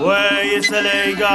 为以色列歌，